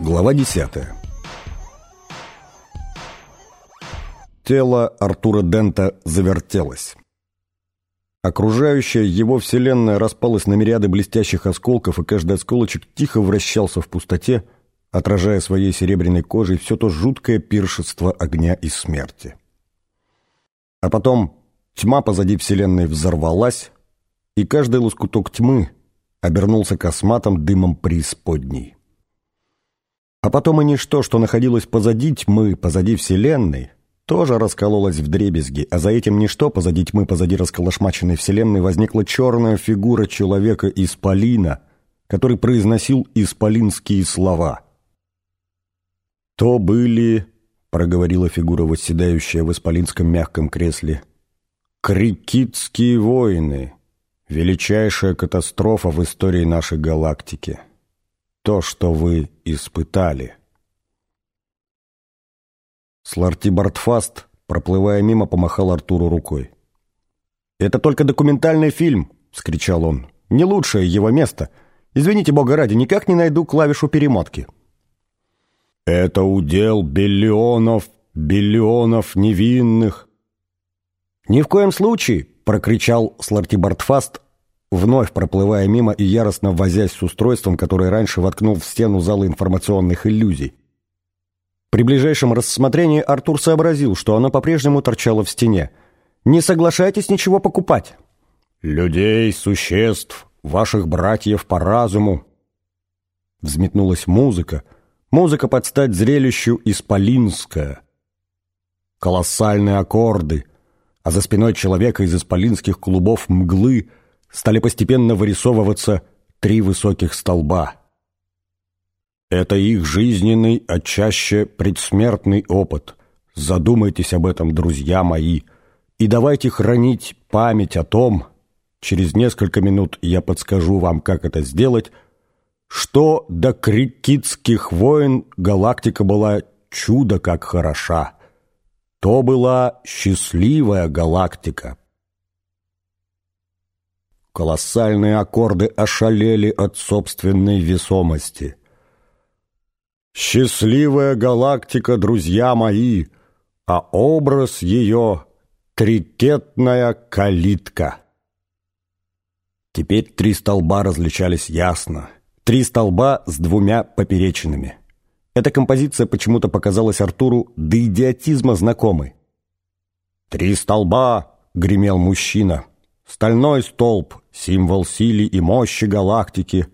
Глава 10 Тело Артура Дента завертелось. Окружающая его вселенная распалась на мириады блестящих осколков, и каждый осколочек тихо вращался в пустоте, отражая своей серебряной кожей все то жуткое пиршество огня и смерти. А потом тьма позади вселенной взорвалась, и каждый лоскуток тьмы обернулся косматым дымом преисподней. А потом и ничто, что находилось позади тьмы, позади Вселенной, тоже раскололось в дребезги, а за этим ничто, позади тьмы, позади расколошмаченной Вселенной, возникла черная фигура человека Исполина, который произносил исполинские слова. «То были...» — проговорила фигура, восседающая в исполинском мягком кресле. «Крикитские войны. Величайшая катастрофа в истории нашей галактики» то, что вы испытали. Сларти Бартфаст, проплывая мимо, помахал Артуру рукой. «Это только документальный фильм!» — вскричал он. «Не лучшее его место. Извините, бога ради, никак не найду клавишу перемотки». «Это удел биллионов, биллионов невинных». «Ни в коем случае!» — прокричал Сларти Бартфаст, вновь проплывая мимо и яростно возясь с устройством, которое раньше воткнул в стену зала информационных иллюзий. При ближайшем рассмотрении Артур сообразил, что оно по-прежнему торчало в стене. «Не соглашайтесь ничего покупать!» «Людей, существ, ваших братьев по разуму!» Взметнулась музыка. Музыка под стать зрелищу исполинская. Колоссальные аккорды, а за спиной человека из исполинских клубов мглы — стали постепенно вырисовываться три высоких столба. Это их жизненный, а чаще предсмертный опыт. Задумайтесь об этом, друзья мои, и давайте хранить память о том, через несколько минут я подскажу вам, как это сделать, что до крикитских войн галактика была чудо как хороша. То была счастливая галактика. Колоссальные аккорды ошалели от собственной весомости. «Счастливая галактика, друзья мои, а образ ее — трикетная калитка». Теперь три столба различались ясно. Три столба с двумя поперечинами. Эта композиция почему-то показалась Артуру до идиотизма знакомой. «Три столба!» — гремел мужчина. Стальной столб, символ силы и мощи галактики.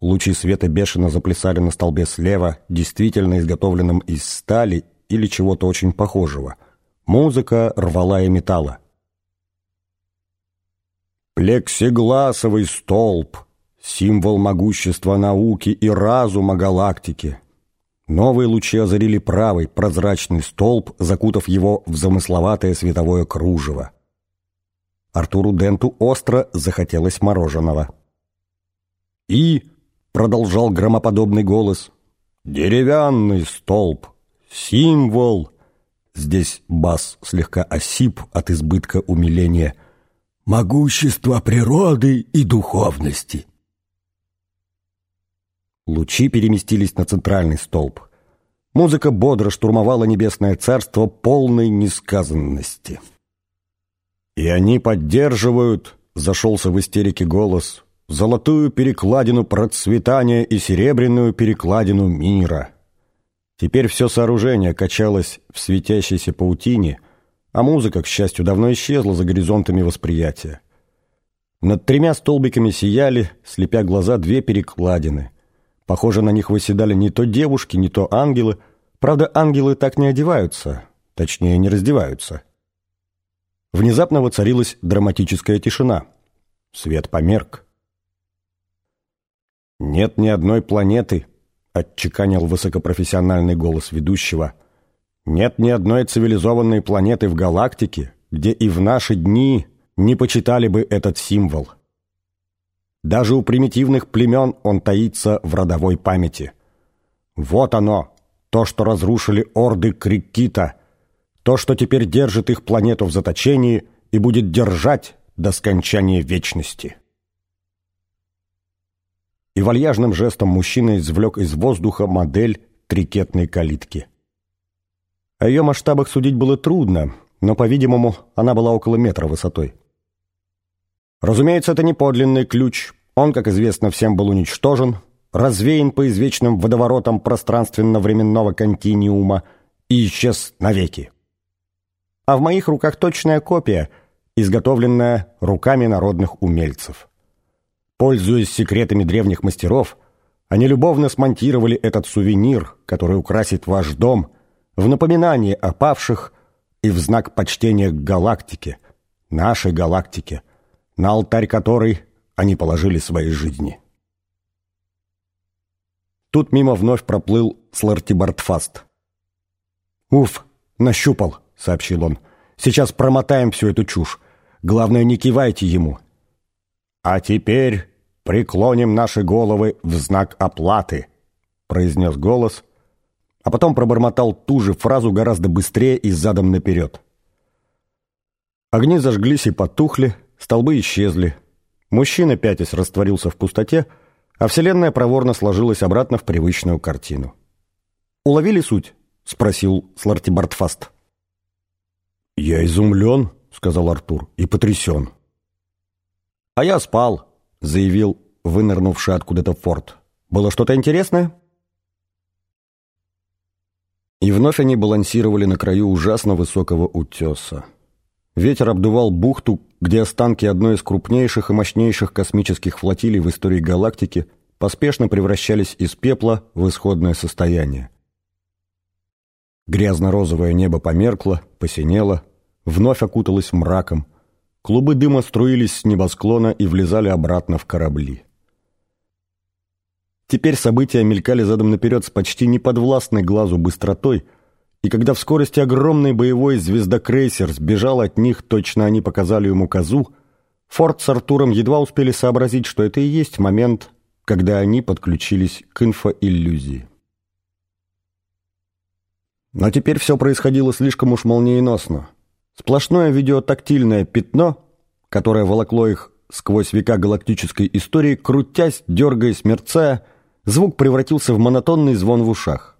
Лучи света бешено заплясали на столбе слева, действительно изготовленном из стали или чего-то очень похожего. Музыка рвала и металла. Плексигласовый столб, символ могущества науки и разума галактики. Новые лучи озарили правый, прозрачный столб, закутав его в замысловатое световое кружево. Артуру Денту остро захотелось мороженого. «И», — продолжал громоподобный голос, — «деревянный столб, символ». Здесь бас слегка осип от избытка умиления. «Могущество природы и духовности». Лучи переместились на центральный столб. Музыка бодро штурмовала небесное царство полной несказанности. «И они поддерживают», — зашелся в истерике голос, «золотую перекладину процветания и серебряную перекладину мира». Теперь все сооружение качалось в светящейся паутине, а музыка, к счастью, давно исчезла за горизонтами восприятия. Над тремя столбиками сияли, слепя глаза, две перекладины. Похоже, на них выседали не то девушки, не то ангелы. Правда, ангелы так не одеваются, точнее, не раздеваются. Внезапно воцарилась драматическая тишина. Свет померк. «Нет ни одной планеты», — отчеканил высокопрофессиональный голос ведущего. «Нет ни одной цивилизованной планеты в галактике, где и в наши дни не почитали бы этот символ. Даже у примитивных племен он таится в родовой памяти. Вот оно, то, что разрушили орды Крикита, то, что теперь держит их планету в заточении и будет держать до скончания вечности. И вальяжным жестом мужчина извлек из воздуха модель трикетной калитки. О ее масштабах судить было трудно, но, по-видимому, она была около метра высотой. Разумеется, это не подлинный ключ. Он, как известно, всем был уничтожен, развеян по извечным водоворотам пространственно-временного континиума и исчез навеки. А в моих руках точная копия, изготовленная руками народных умельцев. Пользуясь секретами древних мастеров, они любовно смонтировали этот сувенир, который украсит ваш дом, в напоминание о павших и в знак почтения к галактике, нашей галактике, на алтарь которой они положили свои жизни. Тут мимо вновь проплыл Слартибартфаст. «Уф, нащупал», — сообщил он. «Сейчас промотаем всю эту чушь. Главное, не кивайте ему». «А теперь преклоним наши головы в знак оплаты», — произнес голос, а потом пробормотал ту же фразу гораздо быстрее и задом наперед. Огни зажглись и потухли, столбы исчезли. Мужчина, пятясь, растворился в пустоте, а Вселенная проворно сложилась обратно в привычную картину. «Уловили суть?» — спросил Слартибартфаст. «Я изумлен», — сказал Артур, — «и потрясен». «А я спал», — заявил вынырнувший откуда-то Форд. «Было что-то интересное?» И вновь они балансировали на краю ужасно высокого утеса. Ветер обдувал бухту, где останки одной из крупнейших и мощнейших космических флотилий в истории галактики поспешно превращались из пепла в исходное состояние. Грязно-розовое небо померкло, посинело, вновь окуталось мраком. Клубы дыма струились с небосклона и влезали обратно в корабли. Теперь события мелькали задом наперед с почти неподвластной глазу быстротой, и когда в скорости огромный боевой звездокрейсер сбежал от них, точно они показали ему козу, Форд с Артуром едва успели сообразить, что это и есть момент, когда они подключились к инфоиллюзии. Но теперь все происходило слишком уж молниеносно. Сплошное видеотактильное пятно, которое волокло их сквозь века галактической истории, крутясь, дергаясь, мерцая, звук превратился в монотонный звон в ушах.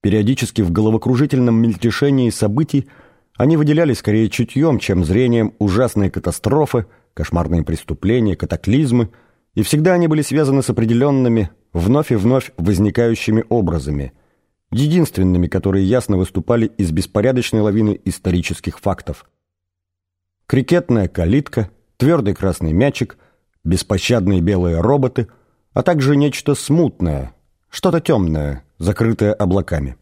Периодически в головокружительном мельтешении событий они выделялись скорее чутьем, чем зрением ужасные катастрофы, кошмарные преступления, катаклизмы, и всегда они были связаны с определенными, вновь и вновь возникающими образами, единственными, которые ясно выступали из беспорядочной лавины исторических фактов. Крикетная калитка, твердый красный мячик, беспощадные белые роботы, а также нечто смутное, что-то темное – закрытая облаками.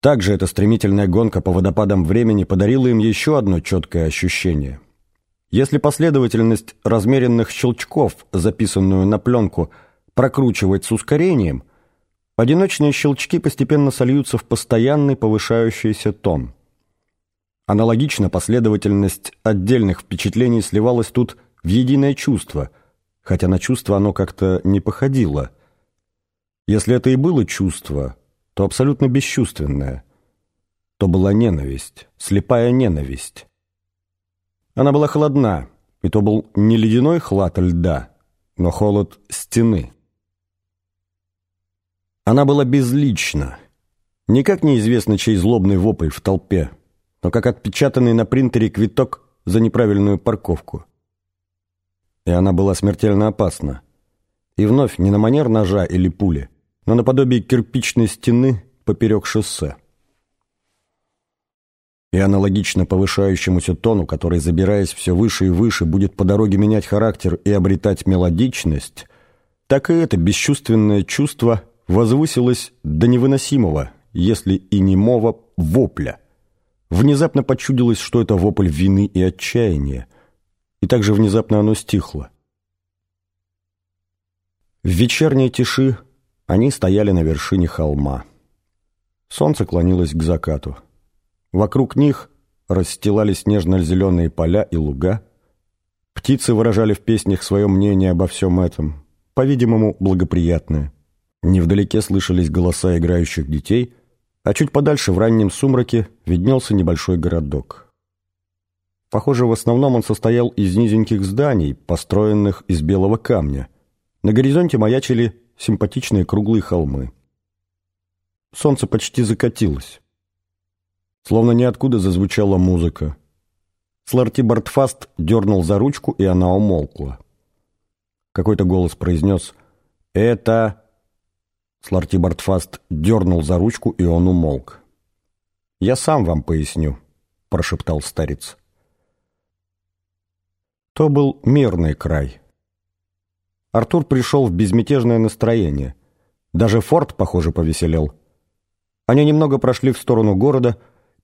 Также эта стремительная гонка по водопадам времени подарила им еще одно четкое ощущение. Если последовательность размеренных щелчков, записанную на пленку, прокручивать с ускорением, одиночные щелчки постепенно сольются в постоянный повышающийся тон. Аналогично последовательность отдельных впечатлений сливалась тут в единое чувство, хотя на чувство оно как-то не походило – если это и было чувство, то абсолютно бесчувственное. То была ненависть, слепая ненависть. Она была холодна, и то был не ледяной хлад льда, но холод стены. Она была безлична. Никак неизвестно, чей злобный вопль в толпе, но как отпечатанный на принтере квиток за неправильную парковку. И она была смертельно опасна. И вновь не на манер ножа или пули, но наподобие кирпичной стены поперек шоссе. И аналогично повышающемуся тону, который, забираясь все выше и выше, будет по дороге менять характер и обретать мелодичность, так и это бесчувственное чувство возвысилось до невыносимого, если и немого, вопля. Внезапно почудилось, что это вопль вины и отчаяния, и также внезапно оно стихло. В вечерней тиши они стояли на вершине холма. Солнце клонилось к закату. Вокруг них расстилались нежно-зеленые поля и луга. Птицы выражали в песнях свое мнение обо всем этом, по-видимому, благоприятное. Невдалеке слышались голоса играющих детей, а чуть подальше в раннем сумраке виднелся небольшой городок. Похоже, в основном он состоял из низеньких зданий, построенных из белого камня. На горизонте маячили симпатичные круглые холмы. Солнце почти закатилось. Словно ниоткуда зазвучала музыка. Сларти Бартфаст дернул за ручку, и она умолкла. Какой-то голос произнес «Это...» Сларти Бартфаст дернул за ручку, и он умолк. «Я сам вам поясню», — прошептал старец. То был мирный край. Артур пришел в безмятежное настроение. Даже форт, похоже, повеселел. Они немного прошли в сторону города,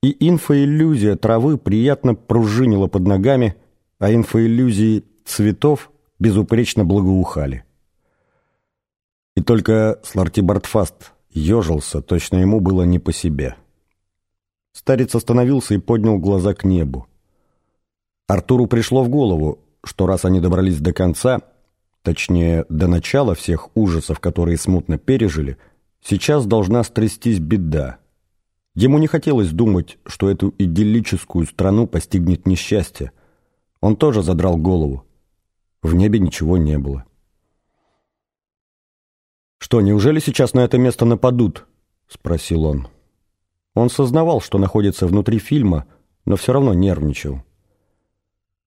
и инфоиллюзия травы приятно пружинила под ногами, а инфоиллюзии цветов безупречно благоухали. И только Сларти Бартфаст ежился, точно ему было не по себе. Старец остановился и поднял глаза к небу. Артуру пришло в голову, что раз они добрались до конца, точнее, до начала всех ужасов, которые смутно пережили, сейчас должна стрястись беда. Ему не хотелось думать, что эту идиллическую страну постигнет несчастье. Он тоже задрал голову. В небе ничего не было. «Что, неужели сейчас на это место нападут?» — спросил он. Он сознавал, что находится внутри фильма, но все равно нервничал.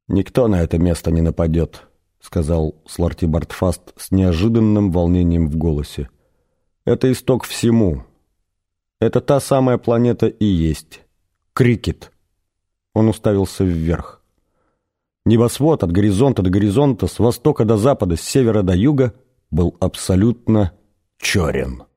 «Никто на это место не нападет», — сказал Сларти Бартфаст с неожиданным волнением в голосе. «Это исток всему. Это та самая планета и есть. Крикет». Он уставился вверх. Небосвод от горизонта до горизонта, с востока до запада, с севера до юга был абсолютно черен.